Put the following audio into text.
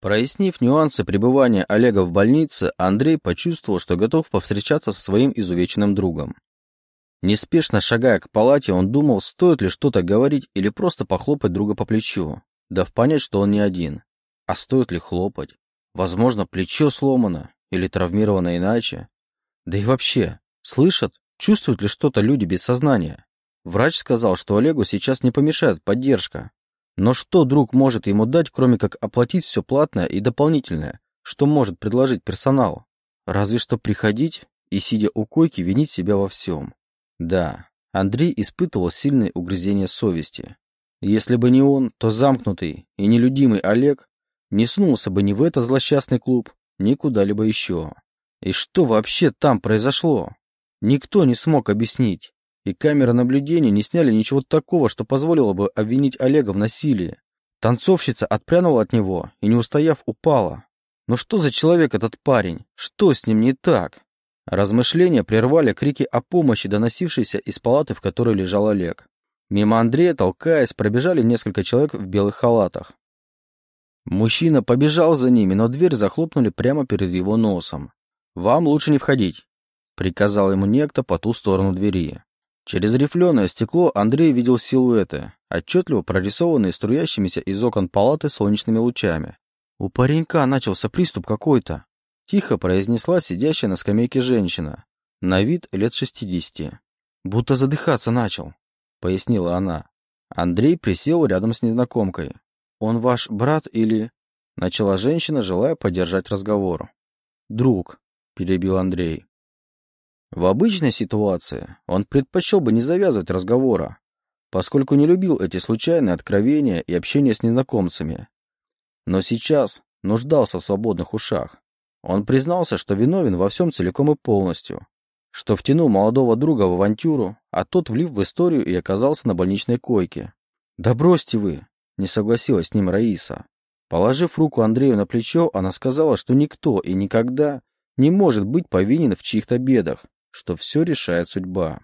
Прояснив нюансы пребывания Олега в больнице, Андрей почувствовал, что готов повстречаться со своим изувеченным другом. Неспешно шагая к палате, он думал, стоит ли что-то говорить или просто похлопать друга по плечу, дав понять, что он не один. А стоит ли хлопать? Возможно, плечо сломано или травмировано иначе. Да и вообще, слышат, чувствуют ли что-то люди без сознания? Врач сказал, что Олегу сейчас не помешает поддержка. Но что друг может ему дать, кроме как оплатить все платное и дополнительное? Что может предложить персонал? Разве что приходить и, сидя у койки, винить себя во всем. Да, Андрей испытывал сильное угрызение совести. Если бы не он, то замкнутый и нелюдимый Олег не снулся бы ни в этот злосчастный клуб, ни куда-либо еще. И что вообще там произошло? Никто не смог объяснить. И камеры наблюдения не сняли ничего такого, что позволило бы обвинить Олега в насилии. Танцовщица отпрянула от него и, не устояв, упала. Но что за человек этот парень? Что с ним не так? Размышления прервали крики о помощи, доносившиеся из палаты, в которой лежал Олег. Мимо Андрея, толкаясь, пробежали несколько человек в белых халатах. Мужчина побежал за ними, но дверь захлопнули прямо перед его носом. «Вам лучше не входить», — приказал ему некто по ту сторону двери. Через рифленое стекло Андрей видел силуэты, отчетливо прорисованные струящимися из окон палаты солнечными лучами. У паренька начался приступ какой-то. Тихо произнесла сидящая на скамейке женщина, на вид лет шестидесяти. «Будто задыхаться начал», — пояснила она. Андрей присел рядом с незнакомкой. «Он ваш брат или...» — начала женщина, желая поддержать разговор. «Друг», — перебил Андрей. В обычной ситуации он предпочел бы не завязывать разговора, поскольку не любил эти случайные откровения и общение с незнакомцами. Но сейчас нуждался в свободных ушах. Он признался, что виновен во всем целиком и полностью, что втянул молодого друга в авантюру, а тот влив в историю и оказался на больничной койке. «Да бросьте вы!» — не согласилась с ним Раиса. Положив руку Андрею на плечо, она сказала, что никто и никогда не может быть повинен в чьих-то бедах, что все решает судьба.